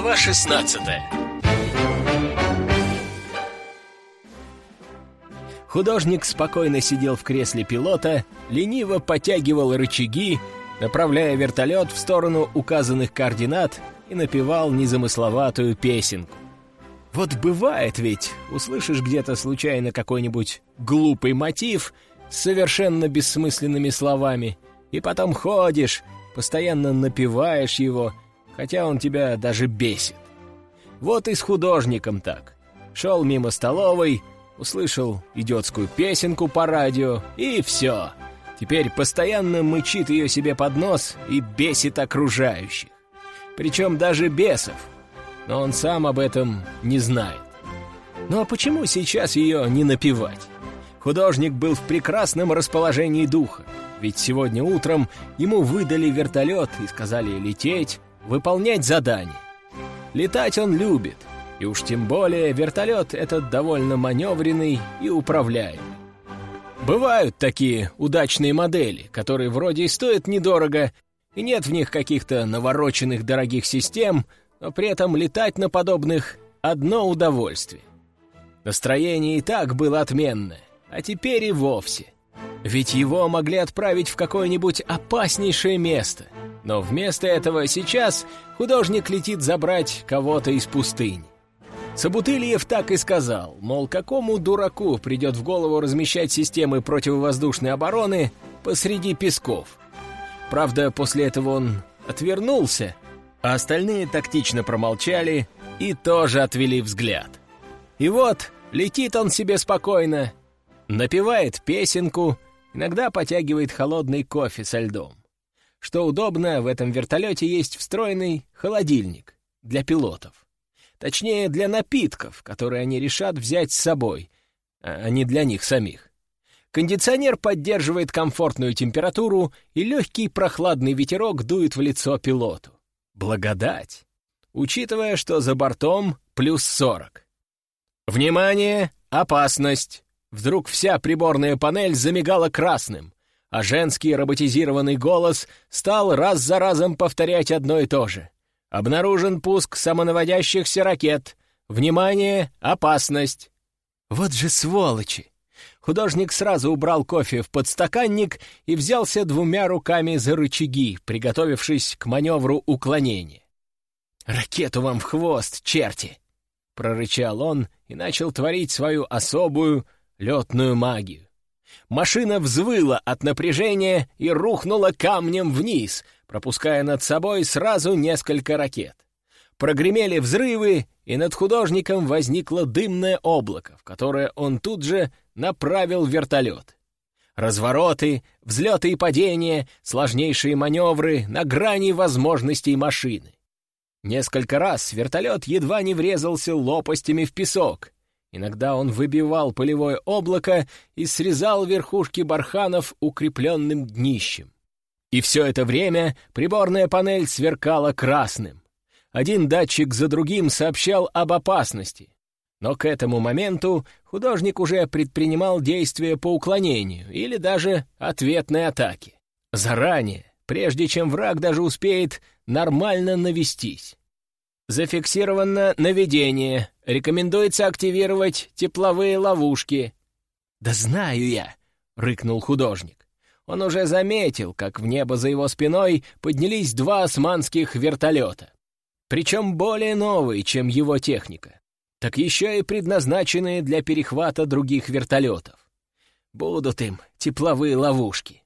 Глава 16 Художник спокойно сидел в кресле пилота, лениво потягивал рычаги, направляя вертолет в сторону указанных координат и напевал незамысловатую песенку. Вот бывает ведь, услышишь где-то случайно какой-нибудь глупый мотив с совершенно бессмысленными словами, и потом ходишь, постоянно напеваешь его, хотя он тебя даже бесит. Вот и с художником так. Шел мимо столовой, услышал идиотскую песенку по радио, и все. Теперь постоянно мычит ее себе под нос и бесит окружающих. Причем даже бесов. Но он сам об этом не знает. Ну а почему сейчас ее не напевать? Художник был в прекрасном расположении духа, ведь сегодня утром ему выдали вертолет и сказали лететь, выполнять задание. Летать он любит, и уж тем более вертолет этот довольно маневренный и управляемый. Бывают такие удачные модели, которые вроде и стоят недорого, и нет в них каких-то навороченных дорогих систем, но при этом летать на подобных — одно удовольствие. Настроение и так было отменное, а теперь и вовсе. Ведь его могли отправить в какое-нибудь опаснейшее место. Но вместо этого сейчас художник летит забрать кого-то из пустынь. Собутыльев так и сказал, мол, какому дураку придет в голову размещать системы противовоздушной обороны посреди песков. Правда, после этого он отвернулся, а остальные тактично промолчали и тоже отвели взгляд. И вот летит он себе спокойно, напевает песенку, иногда потягивает холодный кофе со льдом. Что удобно, в этом вертолете есть встроенный холодильник для пилотов. Точнее, для напитков, которые они решат взять с собой, а не для них самих. Кондиционер поддерживает комфортную температуру, и легкий прохладный ветерок дует в лицо пилоту. Благодать! Учитывая, что за бортом плюс 40. Внимание! Опасность! Вдруг вся приборная панель замигала красным, а женский роботизированный голос стал раз за разом повторять одно и то же. Обнаружен пуск самонаводящихся ракет. Внимание, опасность. Вот же сволочи! Художник сразу убрал кофе в подстаканник и взялся двумя руками за рычаги, приготовившись к маневру уклонения. «Ракету вам в хвост, черти!» — прорычал он и начал творить свою особую летную магию. Машина взвыла от напряжения и рухнула камнем вниз, пропуская над собой сразу несколько ракет. Прогремели взрывы, и над художником возникло дымное облако, в которое он тут же направил вертолет. Развороты, взлеты и падения, сложнейшие маневры на грани возможностей машины. Несколько раз вертолет едва не врезался лопастями в песок, Иногда он выбивал полевое облако и срезал верхушки барханов укрепленным днищем. И все это время приборная панель сверкала красным. Один датчик за другим сообщал об опасности. Но к этому моменту художник уже предпринимал действия по уклонению или даже ответной атаке. Заранее, прежде чем враг даже успеет нормально навестись. Зафиксировано наведение. Рекомендуется активировать тепловые ловушки. «Да знаю я», — рыкнул художник. Он уже заметил, как в небо за его спиной поднялись два османских вертолета. Причем более новые, чем его техника. Так еще и предназначенные для перехвата других вертолетов. Будут им тепловые ловушки.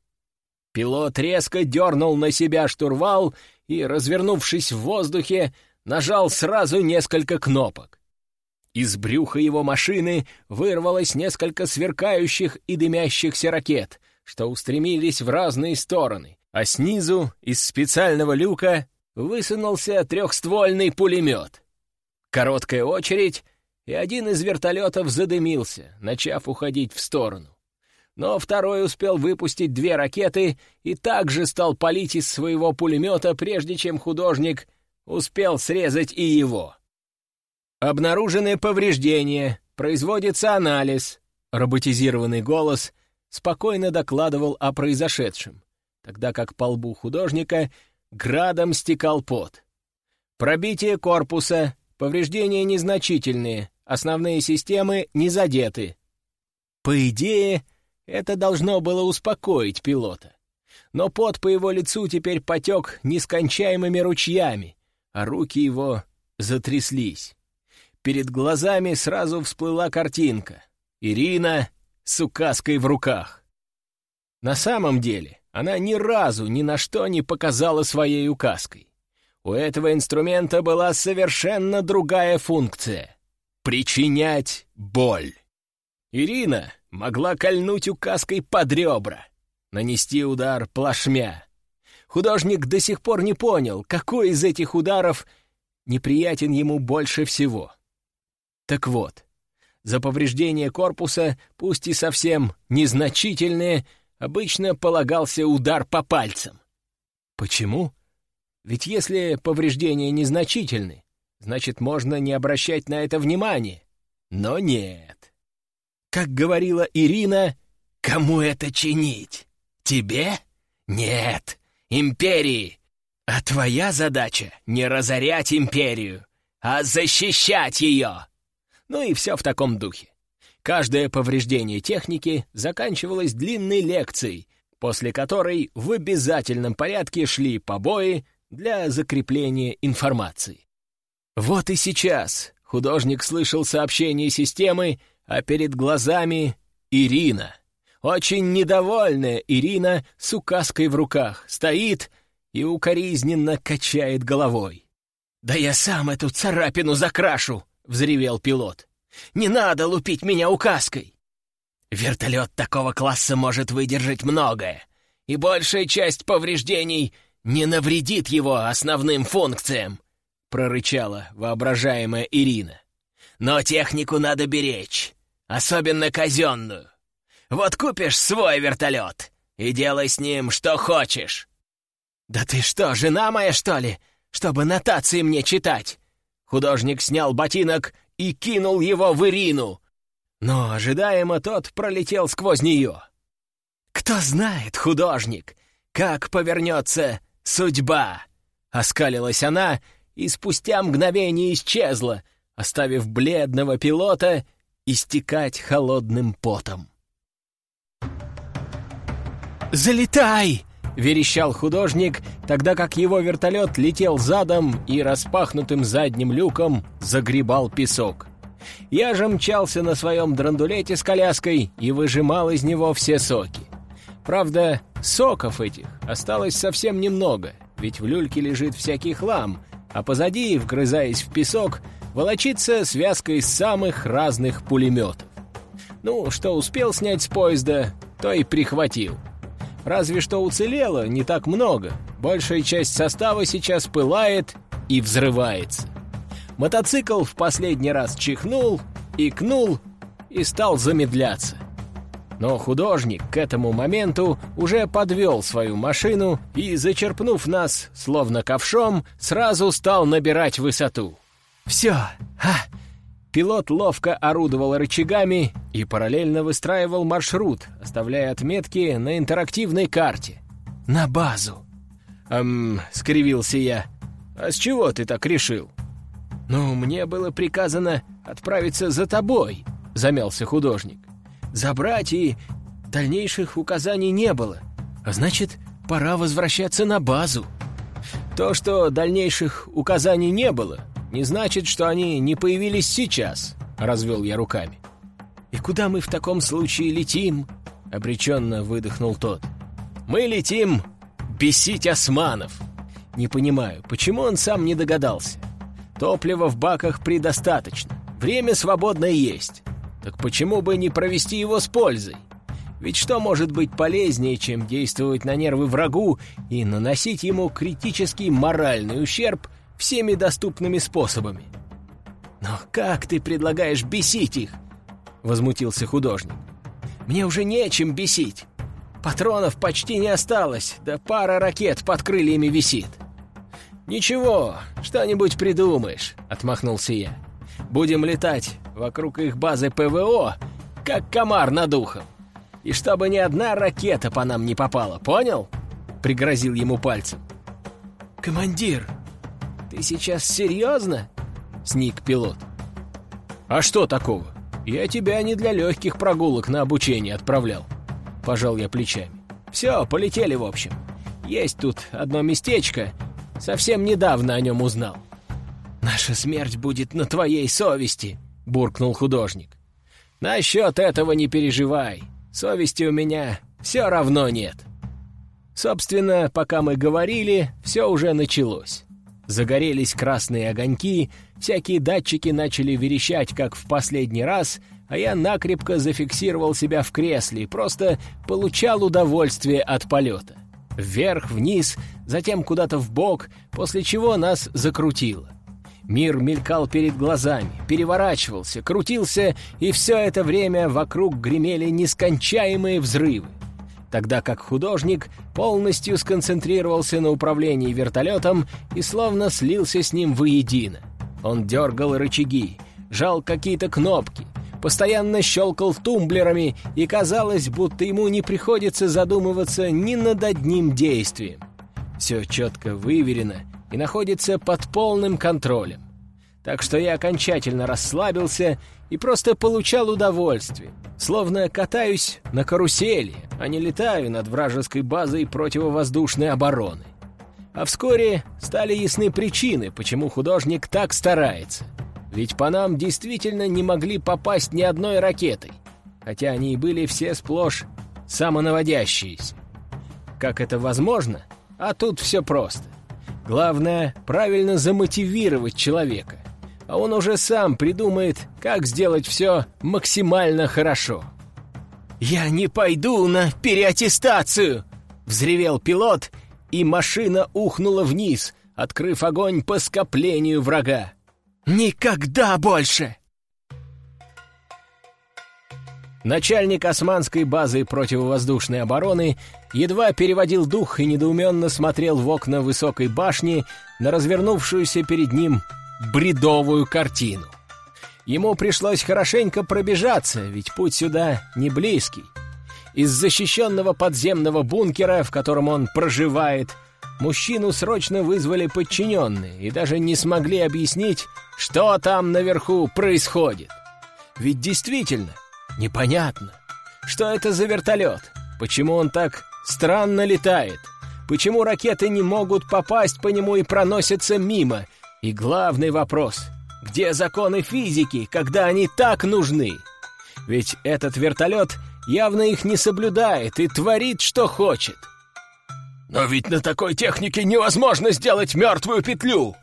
Пилот резко дернул на себя штурвал и, развернувшись в воздухе, нажал сразу несколько кнопок. Из брюха его машины вырвалось несколько сверкающих и дымящихся ракет, что устремились в разные стороны, а снизу, из специального люка, высунулся трехствольный пулемет. Короткая очередь, и один из вертолетов задымился, начав уходить в сторону. Но второй успел выпустить две ракеты и также стал палить из своего пулемета, прежде чем художник Успел срезать и его. Обнаружены повреждения, производится анализ. Роботизированный голос спокойно докладывал о произошедшем, тогда как по лбу художника градом стекал пот. Пробитие корпуса, повреждения незначительные, основные системы не задеты. По идее, это должно было успокоить пилота. Но пот по его лицу теперь потек нескончаемыми ручьями, а руки его затряслись. Перед глазами сразу всплыла картинка. Ирина с указкой в руках. На самом деле, она ни разу ни на что не показала своей указкой. У этого инструмента была совершенно другая функция — причинять боль. Ирина могла кольнуть указкой под ребра, нанести удар плашмя. Художник до сих пор не понял, какой из этих ударов неприятен ему больше всего. Так вот, за повреждение корпуса, пусть и совсем незначительные, обычно полагался удар по пальцам. Почему? Ведь если повреждения незначительны, значит, можно не обращать на это внимания. Но нет. Как говорила Ирина, кому это чинить? Тебе? Нет, империи. А твоя задача — не разорять империю, а защищать ее. Ну и все в таком духе. Каждое повреждение техники заканчивалось длинной лекцией, после которой в обязательном порядке шли побои для закрепления информации. Вот и сейчас художник слышал сообщение системы а перед глазами Ирина. Очень недовольная Ирина с указкой в руках стоит и укоризненно качает головой. «Да я сам эту царапину закрашу!» — взревел пилот. «Не надо лупить меня указкой!» «Вертолет такого класса может выдержать многое, и большая часть повреждений не навредит его основным функциям», — прорычала воображаемая Ирина. «Но технику надо беречь особенно казенную. Вот купишь свой вертолет и делай с ним что хочешь». «Да ты что, жена моя, что ли, чтобы нотации мне читать?» Художник снял ботинок и кинул его в Ирину. Но ожидаемо тот пролетел сквозь нее. «Кто знает, художник, как повернется судьба!» Оскалилась она и спустя мгновение исчезла, оставив бледного пилота истекать холодным потом. «Залетай!» — верещал художник, тогда как его вертолет летел задом и распахнутым задним люком загребал песок. Я же мчался на своем драндулете с коляской и выжимал из него все соки. Правда, соков этих осталось совсем немного, ведь в люльке лежит всякий хлам, а позади, вгрызаясь в песок, волочится связка из самых разных пулеметов. Ну, что успел снять с поезда, то и прихватил. Разве что уцелело не так много. Большая часть состава сейчас пылает и взрывается. Мотоцикл в последний раз чихнул, икнул и стал замедляться. Но художник к этому моменту уже подвел свою машину и, зачерпнув нас, словно ковшом, сразу стал набирать высоту. «Все! А!» Пилот ловко орудовал рычагами и параллельно выстраивал маршрут, оставляя отметки на интерактивной карте. «На базу!» «Эм...» — скривился я. «А с чего ты так решил?» «Ну, мне было приказано отправиться за тобой», — замялся художник. «Забрать и дальнейших указаний не было. А значит, пора возвращаться на базу». То, что дальнейших указаний не было, не значит, что они не появились сейчас», — развел я руками. «И куда мы в таком случае летим?» — обреченно выдохнул тот. «Мы летим бесить османов. Не понимаю, почему он сам не догадался. Топлива в баках предостаточно, время свободное есть. Так почему бы не провести его с пользой? Ведь что может быть полезнее, чем действовать на нервы врагу и наносить ему критический моральный ущерб всеми доступными способами. «Но как ты предлагаешь бесить их?» — возмутился художник. «Мне уже нечем бесить. Патронов почти не осталось, да пара ракет под крыльями висит». «Ничего, что-нибудь придумаешь», — отмахнулся я. «Будем летать вокруг их базы ПВО, как комар над ухом. И чтобы ни одна ракета по нам не попала, понял?» — пригрозил ему пальцем. «Командир, «Ты сейчас серьезно?» — сник пилот. «А что такого? Я тебя не для легких прогулок на обучение отправлял», — пожал я плечами. «Все, полетели в общем. Есть тут одно местечко, совсем недавно о нем узнал». «Наша смерть будет на твоей совести», — буркнул художник. «Насчет этого не переживай. Совести у меня все равно нет». Собственно, пока мы говорили, все уже началось. Загорелись красные огоньки, всякие датчики начали верещать, как в последний раз, а я накрепко зафиксировал себя в кресле и просто получал удовольствие от полета. Вверх, вниз, затем куда-то в бок, после чего нас закрутило. Мир мелькал перед глазами, переворачивался, крутился, и все это время вокруг гремели нескончаемые взрывы тогда как художник полностью сконцентрировался на управлении вертолетом и словно слился с ним воедино. Он дергал рычаги, жал какие-то кнопки, постоянно щелкал тумблерами, и казалось, будто ему не приходится задумываться ни над одним действием. Все четко выверено и находится под полным контролем. Так что я окончательно расслабился и просто получал удовольствие, словно катаюсь на карусели, а не летаю над вражеской базой противовоздушной обороны. А вскоре стали ясны причины, почему художник так старается. Ведь по нам действительно не могли попасть ни одной ракетой, хотя они и были все сплошь самонаводящиеся. Как это возможно? А тут все просто. Главное — правильно замотивировать человека а он уже сам придумает, как сделать все максимально хорошо. «Я не пойду на переаттестацию!» — взревел пилот, и машина ухнула вниз, открыв огонь по скоплению врага. «Никогда больше!» Начальник османской базы противовоздушной обороны едва переводил дух и недоуменно смотрел в окна высокой башни на развернувшуюся перед ним бредовую картину. Ему пришлось хорошенько пробежаться, ведь путь сюда не близкий. Из защищенного подземного бункера, в котором он проживает, мужчину срочно вызвали подчиненные и даже не смогли объяснить, что там наверху происходит. Ведь действительно непонятно, что это за вертолет, почему он так странно летает, почему ракеты не могут попасть по нему и проносятся мимо, и главный вопрос — где законы физики, когда они так нужны? Ведь этот вертолет явно их не соблюдает и творит, что хочет. Но ведь на такой технике невозможно сделать мертвую петлю.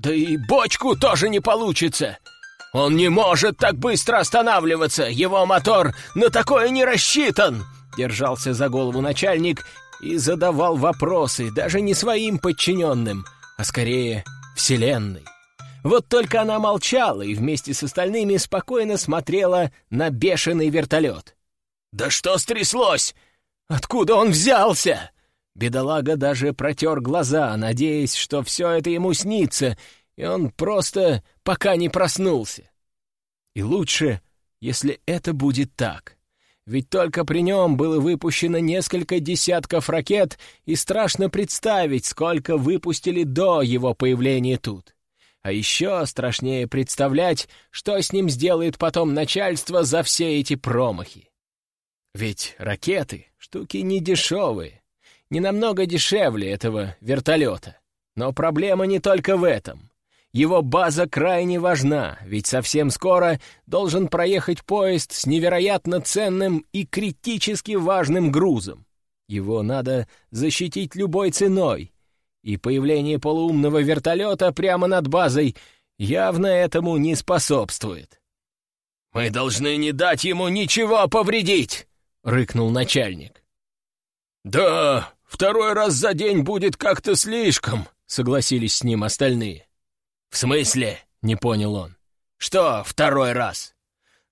Да и бочку тоже не получится. Он не может так быстро останавливаться, его мотор на такое не рассчитан. Держался за голову начальник и задавал вопросы даже не своим подчиненным, а скорее Вселенной. Вот только она молчала и вместе с остальными спокойно смотрела на бешеный вертолет. «Да что стряслось? Откуда он взялся?» Бедолага даже протер глаза, надеясь, что все это ему снится, и он просто пока не проснулся. И лучше, если это будет так. Ведь только при нем было выпущено несколько десятков ракет, и страшно представить, сколько выпустили до его появления тут. А еще страшнее представлять, что с ним сделает потом начальство за все эти промахи. Ведь ракеты — штуки не дешевые, не намного дешевле этого вертолета. Но проблема не только в этом. Его база крайне важна, ведь совсем скоро должен проехать поезд с невероятно ценным и критически важным грузом. Его надо защитить любой ценой, и появление полуумного вертолета прямо над базой явно этому не способствует. «Мы должны не дать ему ничего повредить!» — рыкнул начальник. «Да, второй раз за день будет как-то слишком», — согласились с ним остальные. «В смысле?» — не понял он. «Что второй раз?»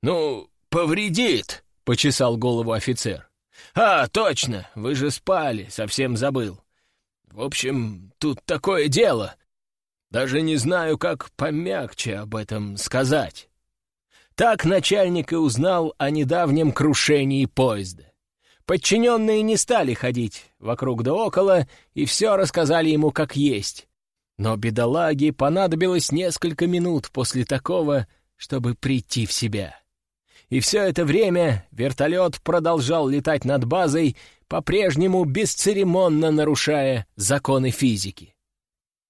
«Ну, повредит», — почесал голову офицер. «А, точно, вы же спали, совсем забыл. В общем, тут такое дело. Даже не знаю, как помягче об этом сказать». Так начальник и узнал о недавнем крушении поезда. Подчиненные не стали ходить вокруг да около и все рассказали ему как есть. Но бедолаге понадобилось несколько минут после такого, чтобы прийти в себя. И все это время вертолет продолжал летать над базой, по-прежнему бесцеремонно нарушая законы физики.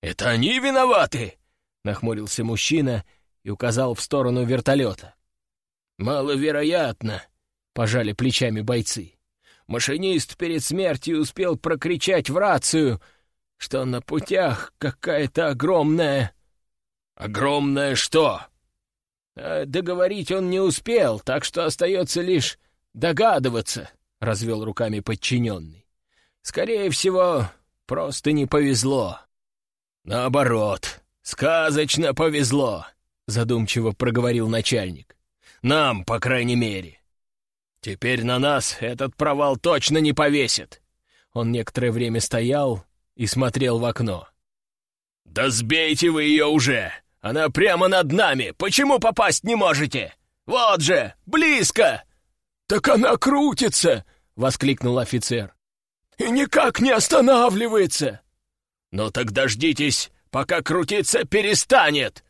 «Это они виноваты!» — нахмурился мужчина и указал в сторону вертолета. «Маловероятно», — пожали плечами бойцы. Машинист перед смертью успел прокричать в рацию, что на путях какая-то огромная... «Огромная что?» а Договорить он не успел, так что остается лишь догадываться, — развел руками подчиненный. Скорее всего, просто не повезло. Наоборот, сказочно повезло, — задумчиво проговорил начальник. Нам, по крайней мере. Теперь на нас этот провал точно не повесит. Он некоторое время стоял и смотрел в окно. «Да сбейте вы ее уже! Она прямо над нами! Почему попасть не можете? Вот же, близко!» «Так она крутится!» — воскликнул офицер. «И никак не останавливается!» «Ну так дождитесь, пока крутиться перестанет!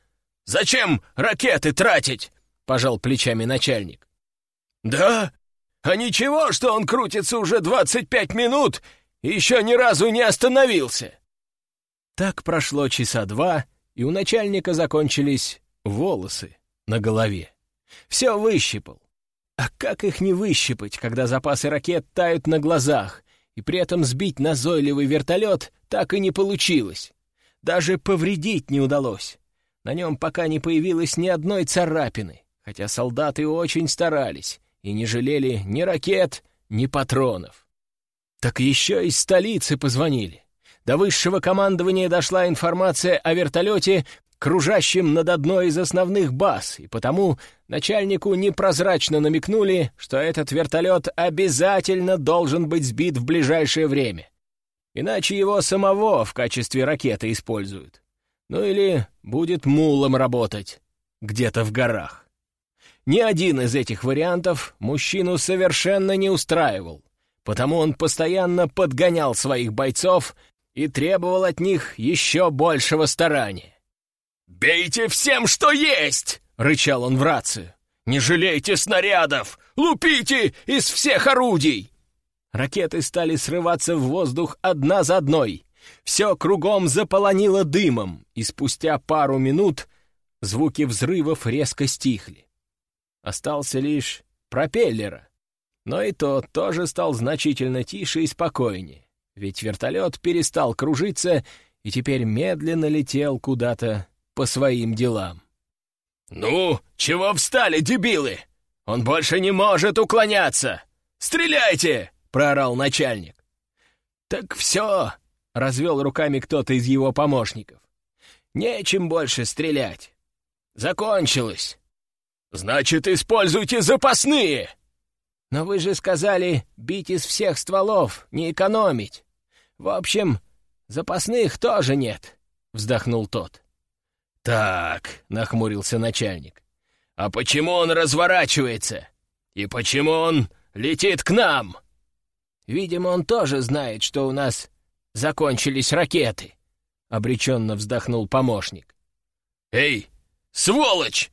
Зачем ракеты тратить? — пожал плечами начальник. «Да? А ничего, что он крутится уже двадцать пять минут еще ни разу не остановился!» Так прошло часа два, и у начальника закончились волосы на голове. Все выщипал. А как их не выщипать, когда запасы ракет тают на глазах, и при этом сбить назойливый вертолет так и не получилось? Даже повредить не удалось. На нем пока не появилось ни одной царапины хотя солдаты очень старались и не жалели ни ракет, ни патронов. Так еще из столицы позвонили. До высшего командования дошла информация о вертолете, кружащем над одной из основных баз, и потому начальнику непрозрачно намекнули, что этот вертолет обязательно должен быть сбит в ближайшее время. Иначе его самого в качестве ракеты используют. Ну или будет мулом работать где-то в горах. Ни один из этих вариантов мужчину совершенно не устраивал, потому он постоянно подгонял своих бойцов и требовал от них еще большего старания. «Бейте всем, что есть!» — рычал он в рацию. «Не жалейте снарядов! Лупите из всех орудий!» Ракеты стали срываться в воздух одна за одной. Все кругом заполонило дымом, и спустя пару минут звуки взрывов резко стихли. Остался лишь пропеллера. Но и тот тоже стал значительно тише и спокойнее, ведь вертолет перестал кружиться и теперь медленно летел куда-то по своим делам. «Ну, чего встали, дебилы? Он больше не может уклоняться! Стреляйте!» — проорал начальник. «Так все!» — развел руками кто-то из его помощников. «Нечем больше стрелять. Закончилось!» «Значит, используйте запасные!» «Но вы же сказали бить из всех стволов, не экономить. В общем, запасных тоже нет», — вздохнул тот. «Так», — нахмурился начальник, — «а почему он разворачивается? И почему он летит к нам?» «Видимо, он тоже знает, что у нас закончились ракеты», — обреченно вздохнул помощник. «Эй, сволочь!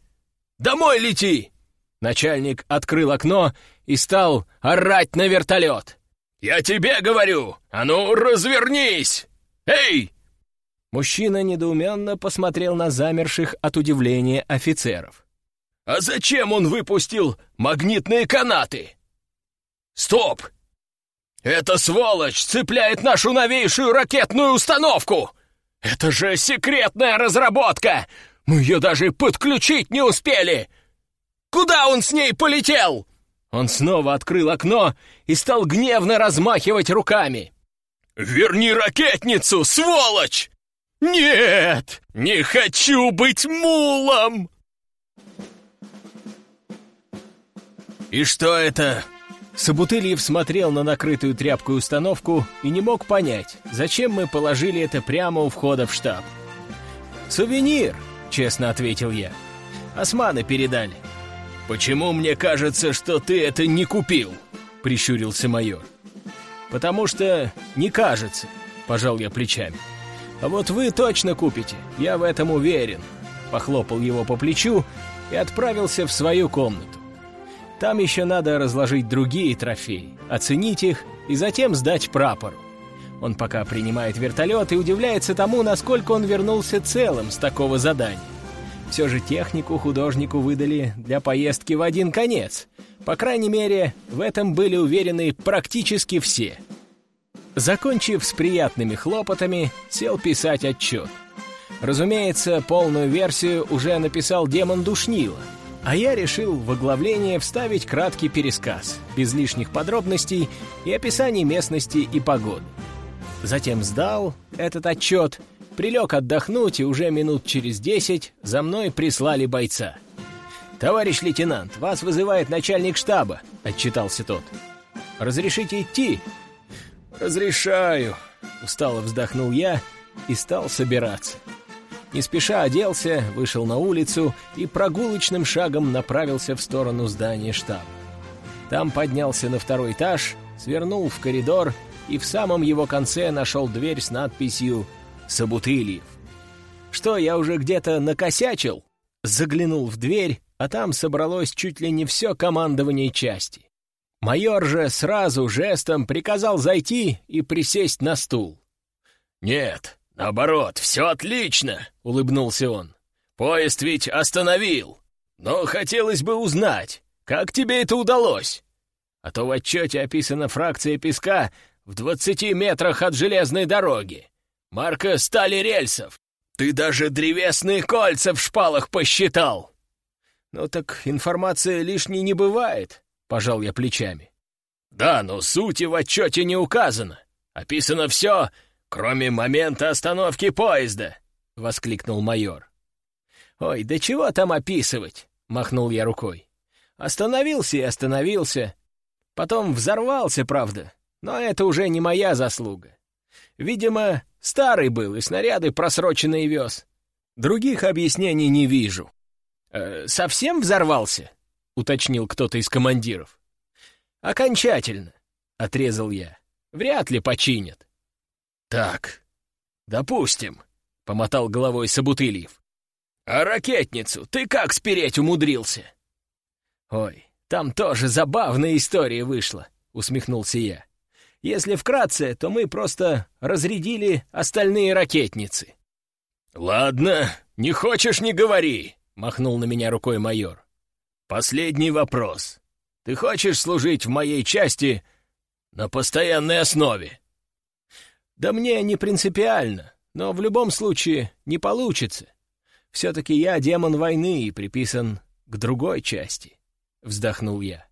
Домой лети!» Начальник открыл окно и стал орать на вертолет. «Я тебе говорю! А ну, развернись! Эй!» Мужчина недоуменно посмотрел на замерших от удивления офицеров. «А зачем он выпустил магнитные канаты?» «Стоп! Эта сволочь цепляет нашу новейшую ракетную установку! Это же секретная разработка! Мы ее даже подключить не успели! Куда он с ней полетел?» Он снова открыл окно и стал гневно размахивать руками. «Верни ракетницу, сволочь!» «Нет, не хочу быть мулом!» «И что это?» Собутыльев смотрел на накрытую тряпкой установку и не мог понять, зачем мы положили это прямо у входа в штаб. «Сувенир!» — честно ответил я. «Османы передали». «Почему мне кажется, что ты это не купил?» — прищурился майор. «Потому что не кажется», — пожал я плечами. А вот вы точно купите, я в этом уверен. Похлопал его по плечу и отправился в свою комнату. Там еще надо разложить другие трофеи, оценить их и затем сдать прапору. Он пока принимает вертолет и удивляется тому, насколько он вернулся целым с такого задания. Все же технику художнику выдали для поездки в один конец. По крайней мере, в этом были уверены практически все. Закончив с приятными хлопотами, сел писать отчет. Разумеется, полную версию уже написал демон Душнила, а я решил в оглавление вставить краткий пересказ, без лишних подробностей и описаний местности и погоды. Затем сдал этот отчет, прилег отдохнуть, и уже минут через десять за мной прислали бойца. «Товарищ лейтенант, вас вызывает начальник штаба», — отчитался тот. «Разрешите идти?» «Разрешаю», — устало вздохнул я и стал собираться. Не спеша оделся, вышел на улицу и прогулочным шагом направился в сторону здания штаба. Там поднялся на второй этаж, свернул в коридор и в самом его конце нашел дверь с надписью «Собутыльев». Что, я уже где-то накосячил? Заглянул в дверь, а там собралось чуть ли не все командование части. Майор же сразу жестом приказал зайти и присесть на стул. «Нет, наоборот, все отлично!» — улыбнулся он. «Поезд ведь остановил! Но хотелось бы узнать, как тебе это удалось? А то в отчете описана фракция песка в двадцати метрах от железной дороги. Марка стали рельсов. Ты даже древесные кольца в шпалах посчитал. Ну так информация лишней не бывает, пожал я плечами. Да, но сути в отчете не указано. Описано все, кроме момента остановки поезда, воскликнул майор. Ой, да чего там описывать? махнул я рукой. Остановился и остановился. Потом взорвался, правда, но это уже не моя заслуга. Видимо, старый был и снаряды просроченные вез. Других объяснений не вижу. «Э, «Совсем взорвался?» — уточнил кто-то из командиров. «Окончательно», — отрезал я. «Вряд ли починят». «Так, допустим», — помотал головой Собутыльев. «А ракетницу ты как спереть умудрился?» «Ой, там тоже забавная история вышла», — усмехнулся я. Если вкратце, то мы просто разрядили остальные ракетницы. «Ладно, не хочешь — не говори», — махнул на меня рукой майор. «Последний вопрос. Ты хочешь служить в моей части на постоянной основе?» «Да мне не принципиально, но в любом случае не получится. Все-таки я демон войны и приписан к другой части», — вздохнул я.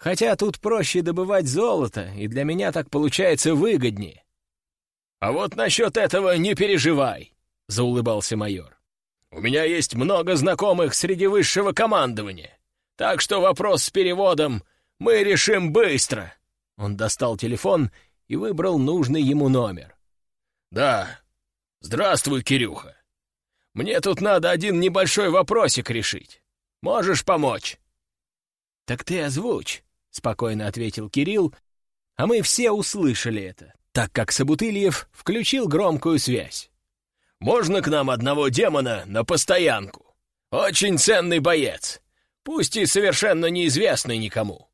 Хотя тут проще добывать золото, и для меня так получается выгоднее. «А вот насчет этого не переживай», — заулыбался майор. «У меня есть много знакомых среди высшего командования, так что вопрос с переводом мы решим быстро». Он достал телефон и выбрал нужный ему номер. «Да. Здравствуй, Кирюха. Мне тут надо один небольшой вопросик решить. Можешь помочь?» «Так ты озвучь», — спокойно ответил Кирилл, а мы все услышали это, так как Собутыльев включил громкую связь. «Можно к нам одного демона на постоянку? Очень ценный боец, пусть и совершенно неизвестный никому».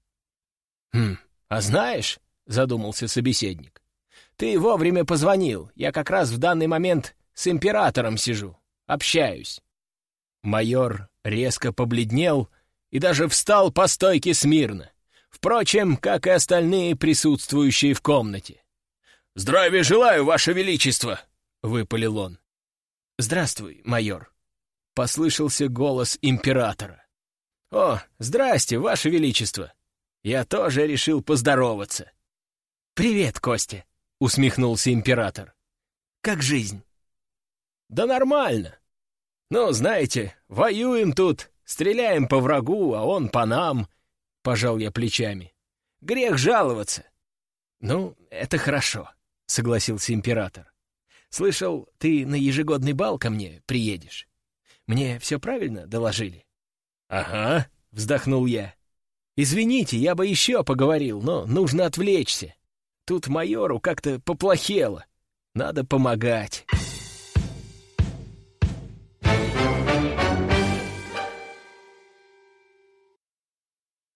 «Хм, а знаешь», — задумался собеседник, — «ты вовремя позвонил, я как раз в данный момент с императором сижу, общаюсь». Майор резко побледнел и даже встал по стойке смирно. Впрочем, как и остальные присутствующие в комнате. «Здравия желаю, Ваше Величество!» — выпалил он. «Здравствуй, майор!» — послышался голос императора. «О, здрасте, Ваше Величество! Я тоже решил поздороваться!» «Привет, Костя!» — усмехнулся император. «Как жизнь?» «Да нормально. Ну, знаете, воюем тут, стреляем по врагу, а он по нам пожал я плечами. «Грех жаловаться». «Ну, это хорошо», — согласился император. «Слышал, ты на ежегодный бал ко мне приедешь. Мне все правильно доложили?» «Ага», — вздохнул я. «Извините, я бы еще поговорил, но нужно отвлечься. Тут майору как-то поплохело. Надо помогать».